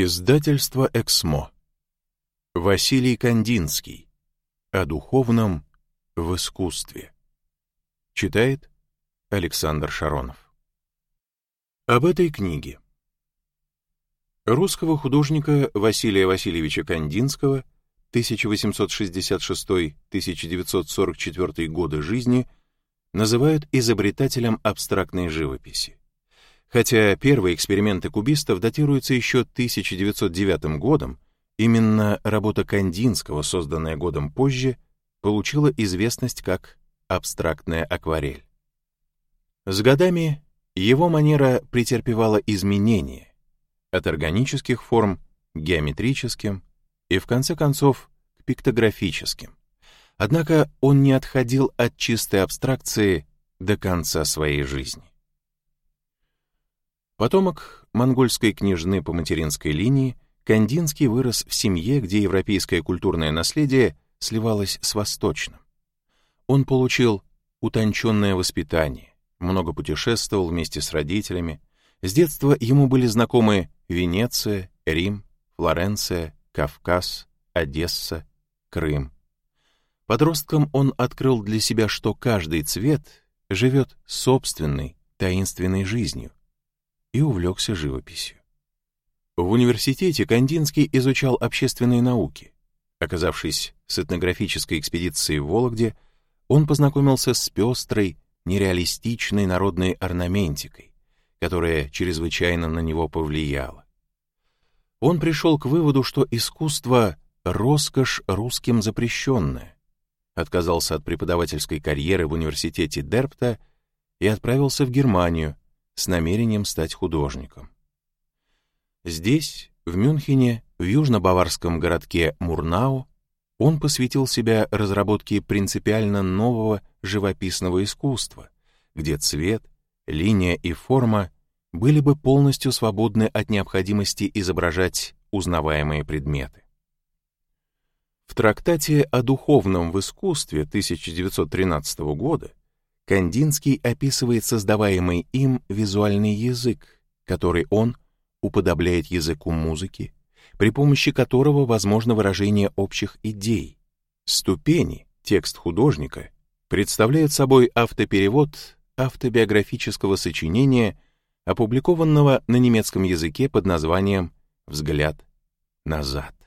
Издательство «Эксмо». Василий Кандинский. О духовном в искусстве. Читает Александр Шаронов. Об этой книге. Русского художника Василия Васильевича Кандинского 1866-1944 годы жизни называют изобретателем абстрактной живописи. Хотя первые эксперименты кубистов датируются еще 1909 годом, именно работа Кандинского, созданная годом позже, получила известность как абстрактная акварель. С годами его манера претерпевала изменения от органических форм к геометрическим и, в конце концов, к пиктографическим. Однако он не отходил от чистой абстракции до конца своей жизни. Потомок монгольской княжны по материнской линии, Кандинский вырос в семье, где европейское культурное наследие сливалось с восточным. Он получил утонченное воспитание, много путешествовал вместе с родителями. С детства ему были знакомы Венеция, Рим, Флоренция, Кавказ, Одесса, Крым. Подростком он открыл для себя, что каждый цвет живет собственной, таинственной жизнью, и увлекся живописью. В университете Кандинский изучал общественные науки. Оказавшись с этнографической экспедицией в Вологде, он познакомился с пестрой, нереалистичной народной орнаментикой, которая чрезвычайно на него повлияла. Он пришел к выводу, что искусство — роскошь русским запрещенная, отказался от преподавательской карьеры в университете Дерпта и отправился в Германию, с намерением стать художником. Здесь, в Мюнхене, в южно-баварском городке Мурнау, он посвятил себя разработке принципиально нового живописного искусства, где цвет, линия и форма были бы полностью свободны от необходимости изображать узнаваемые предметы. В трактате о духовном в искусстве 1913 года Кандинский описывает создаваемый им визуальный язык, который он уподобляет языку музыки, при помощи которого возможно выражение общих идей. Ступени, текст художника, представляют собой автоперевод автобиографического сочинения, опубликованного на немецком языке под названием «Взгляд назад».